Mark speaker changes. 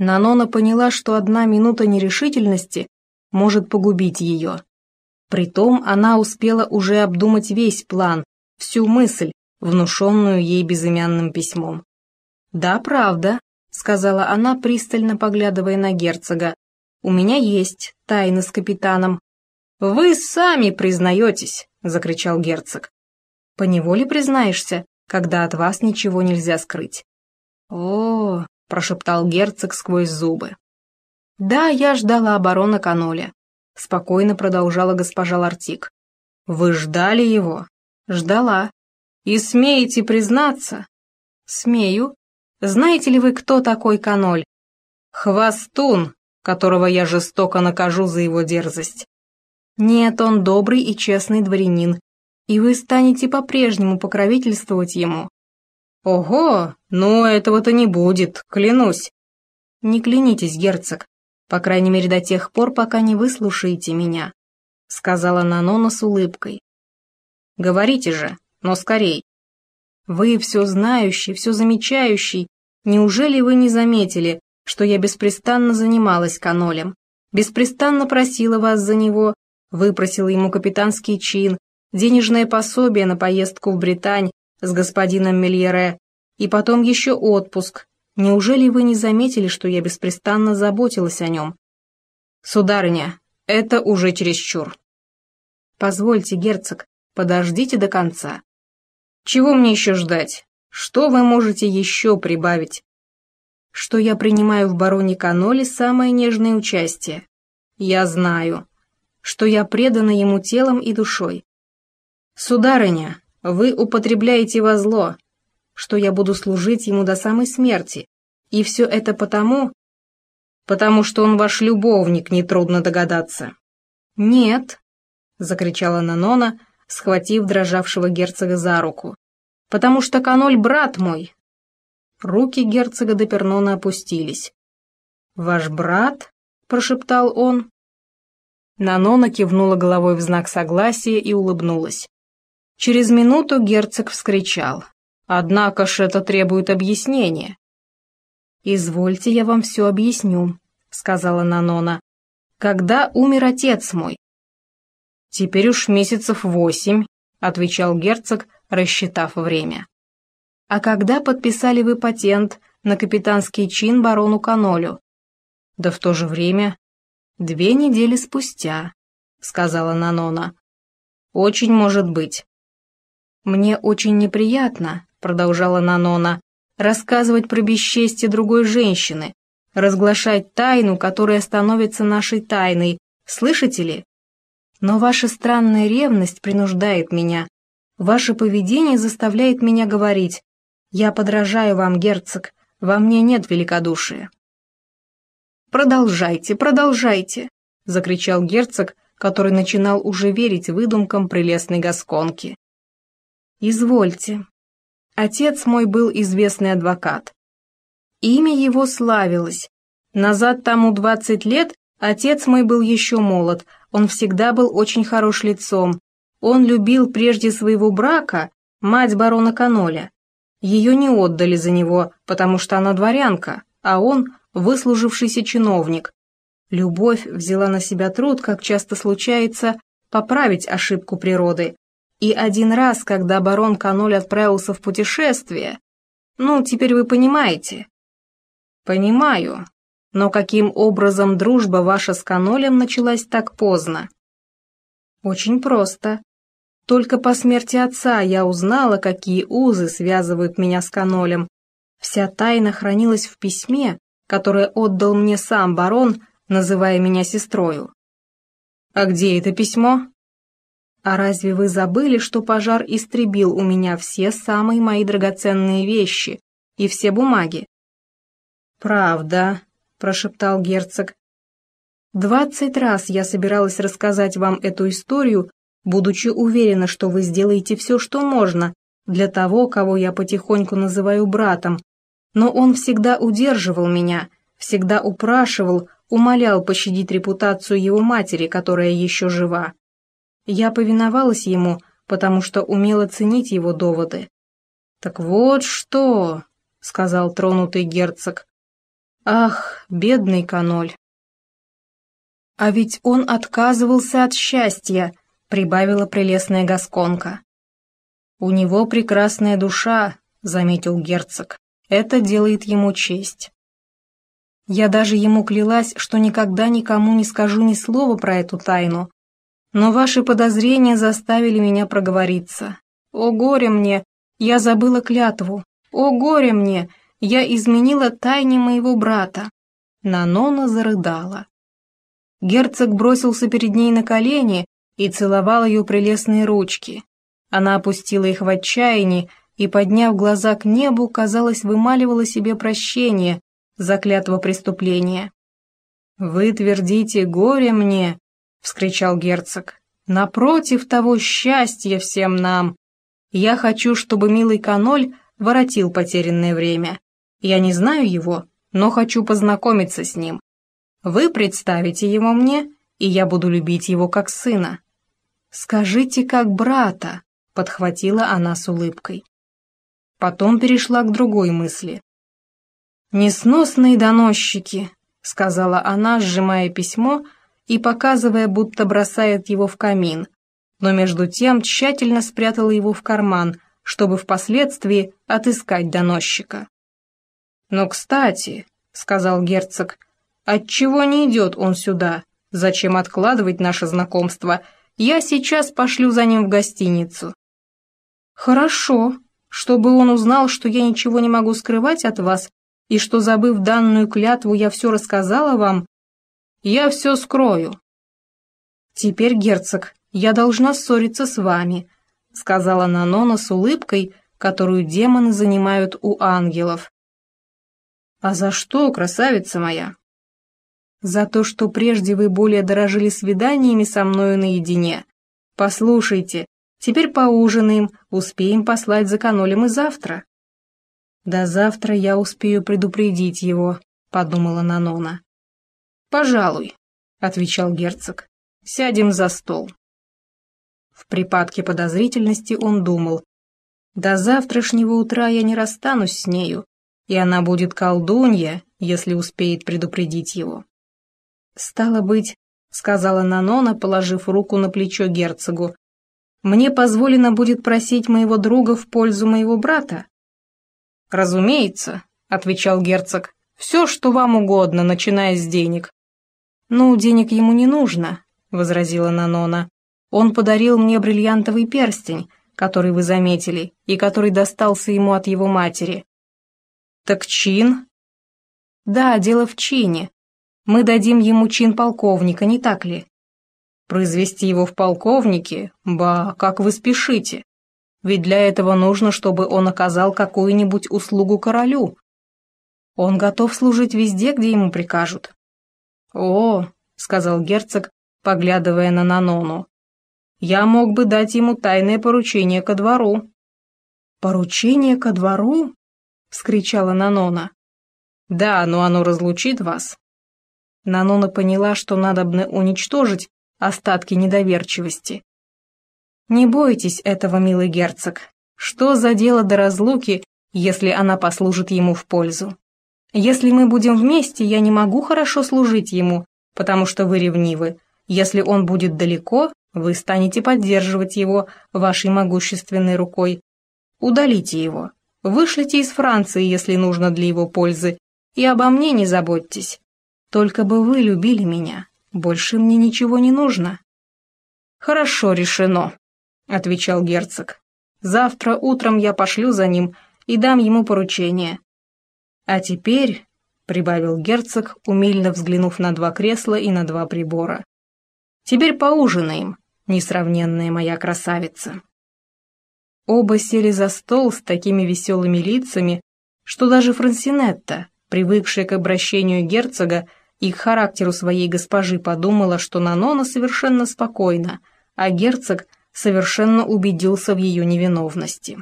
Speaker 1: Нанона поняла, что одна минута нерешительности может погубить ее. Притом она успела уже обдумать весь план, всю мысль, внушенную ей безымянным письмом. «Да, правда», — сказала она, пристально поглядывая на герцога. «У меня есть тайны с капитаном». «Вы сами признаетесь», — закричал герцог. «Поневоле признаешься, когда от вас ничего нельзя скрыть». «О, прошептал герцог сквозь зубы. «Да, я ждала барона Каноля», — спокойно продолжала госпожа Лартик. «Вы ждали его?» «Ждала. И смеете признаться?» «Смею. Знаете ли вы, кто такой Каноль?» «Хвостун, которого я жестоко накажу за его дерзость». «Нет, он добрый и честный дворянин, и вы станете по-прежнему покровительствовать ему. «Ого, ну этого-то не будет, клянусь». «Не клянитесь, герцог, по крайней мере до тех пор, пока не выслушаете меня», сказала Нанона с улыбкой. «Говорите же, но скорей». «Вы все знающий, все замечающий, неужели вы не заметили, что я беспрестанно занималась канолем, беспрестанно просила вас за него, выпросила ему капитанский чин, денежное пособие на поездку в Британь, с господином Мельере, и потом еще отпуск. Неужели вы не заметили, что я беспрестанно заботилась о нем? Сударыня, это уже чересчур. Позвольте, герцог, подождите до конца. Чего мне еще ждать? Что вы можете еще прибавить? Что я принимаю в бароне Каноле самое нежное участие. Я знаю, что я предана ему телом и душой. Сударыня, вы употребляете во зло, что я буду служить ему до самой смерти. И все это потому... Потому что он ваш любовник, нетрудно догадаться. Нет, закричала Нанона, схватив дрожавшего герцога за руку. Потому что Каноль брат мой. Руки герцога до Пернона опустились. «Ваш брат?» — прошептал он. Нанона кивнула головой в знак согласия и улыбнулась. Через минуту герцог вскричал. «Однако ж это требует объяснения». «Извольте, я вам все объясню», — сказала Нанона. «Когда умер отец мой?» «Теперь уж месяцев восемь», — отвечал герцог, рассчитав время. «А когда подписали вы патент на капитанский чин барону Канолю?» «Да в то же время...» «Две недели спустя», — сказала Нанона. «Очень может быть. «Мне очень неприятно», — продолжала Нанона, «рассказывать про бесчестие другой женщины, разглашать тайну, которая становится нашей тайной, слышите ли? Но ваша странная ревность принуждает меня. Ваше поведение заставляет меня говорить. Я подражаю вам, герцог, во мне нет великодушия». «Продолжайте, продолжайте», — закричал герцог, который начинал уже верить выдумкам прелестной гасконки. «Извольте. Отец мой был известный адвокат. Имя его славилось. Назад тому двадцать лет отец мой был еще молод, он всегда был очень хорош лицом. Он любил прежде своего брака мать барона Каноля. Ее не отдали за него, потому что она дворянка, а он выслужившийся чиновник. Любовь взяла на себя труд, как часто случается, поправить ошибку природы, и один раз, когда барон Каноль отправился в путешествие... Ну, теперь вы понимаете. Понимаю. Но каким образом дружба ваша с Канолем началась так поздно? Очень просто. Только по смерти отца я узнала, какие узы связывают меня с Канолем. Вся тайна хранилась в письме, которое отдал мне сам барон, называя меня сестрою. А где это письмо? А разве вы забыли, что пожар истребил у меня все самые мои драгоценные вещи и все бумаги? Правда, прошептал герцог. Двадцать раз я собиралась рассказать вам эту историю, будучи уверена, что вы сделаете все, что можно, для того, кого я потихоньку называю братом, но он всегда удерживал меня, всегда упрашивал, умолял пощадить репутацию его матери, которая еще жива. Я повиновалась ему, потому что умела ценить его доводы. «Так вот что», — сказал тронутый герцог, Ах, бедный каноль. А ведь он отказывался от счастья, прибавила прелестная гасконка. У него прекрасная душа, заметил герцог. Это делает ему честь. Я даже ему клялась, что никогда никому не скажу ни слова про эту тайну. Но ваши подозрения заставили меня проговориться. О горе мне, я забыла клятву. О горе мне, я изменила тайне моего брата. Нанона зарыдала. Герцог бросился перед ней на колени и целовал ее прелестные ручки. Она опустила их в отчаянии и, подняв глаза к небу, казалось, вымаливала себе прощение за клятво преступления. «Вы твердите горе мне!» — вскричал герцог. «Напротив того счастья всем нам! Я хочу, чтобы милый каноль воротил потерянное время. Я не знаю его, но хочу познакомиться с ним. Вы представите его мне, и я буду любить его как сына. Скажите, как брата, подхватила она с улыбкой. Потом перешла к другой мысли. «Несносные доносчики», — сказала она, сжимая письмо и показывая, будто бросает его в камин, но между тем тщательно спрятала его в карман, чтобы впоследствии отыскать доносчика. «Но, кстати», — сказал герцог, — «отчего не идет он сюда? Зачем откладывать наше знакомство? Я сейчас пошлю за ним в гостиницу». «Хорошо, чтобы он узнал, что я ничего не могу скрывать от вас, и что, забыв данную клятву, я все рассказала вам, я все скрою». «Теперь, герцог, я должна ссориться с вами», — сказала Нанона с улыбкой, которую демоны занимают у ангелов. «А за что, красавица моя?» «За то, что прежде вы более дорожили свиданиями со мною наедине. Послушайте, теперь поужинаем, успеем послать за канолем и завтра». «До завтра я успею предупредить его», — подумала Нанона. «Пожалуй», — отвечал герцог. «Сядем за стол». В припадке подозрительности он думал. «До завтрашнего утра я не расстанусь с нею, и она будет колдунья, если успеет предупредить его. «Стало быть», — сказала Нанона, положив руку на плечо герцогу, «мне позволено будет просить моего друга в пользу моего брата?» «Разумеется», — отвечал герцог, «все, что вам угодно, начиная с денег». «Ну, денег ему не нужно», — возразила Нанона. «Он подарил мне бриллиантовый перстень, который вы заметили, и который достался ему от его матери. Так чин? Да, дело в чине. Мы дадим ему чин полковника, не так ли? Произвести его в полковнике? Ба, как вы спешите. Ведь для этого нужно, чтобы он оказал какую-нибудь услугу королю. Он готов служить везде, где ему прикажут. О, сказал герцог, поглядывая на Нанону. Я мог бы дать ему тайное поручение ко двору. Поручение ко двору? — вскричала Нанона. «Да, но оно разлучит вас». Нанона поняла, что надобно уничтожить остатки недоверчивости. «Не бойтесь этого, милый герцог. Что за дело до разлуки, если она послужит ему в пользу? Если мы будем вместе, я не могу хорошо служить ему, потому что вы ревнивы. Если он будет далеко, вы станете поддерживать его вашей могущественной рукой. Удалите его, Вышлите из Франции, если нужно для его пользы, и обо мне не заботьтесь. Только бы вы любили меня, больше мне ничего не нужно». «Хорошо решено», — отвечал герцог. «Завтра утром я пошлю за ним и дам ему поручение». «А теперь», — прибавил герцог, умильно взглянув на два кресла и на два прибора, «теперь поужинаем, несравненная моя красавица». Оба сели за стол с такими веселыми лицами, что даже Франсинетта, привыкшая к обращению герцога и к характеру своей госпожи, подумала, что Нанона совершенно спокойна, а герцог совершенно убедился в ее невиновности.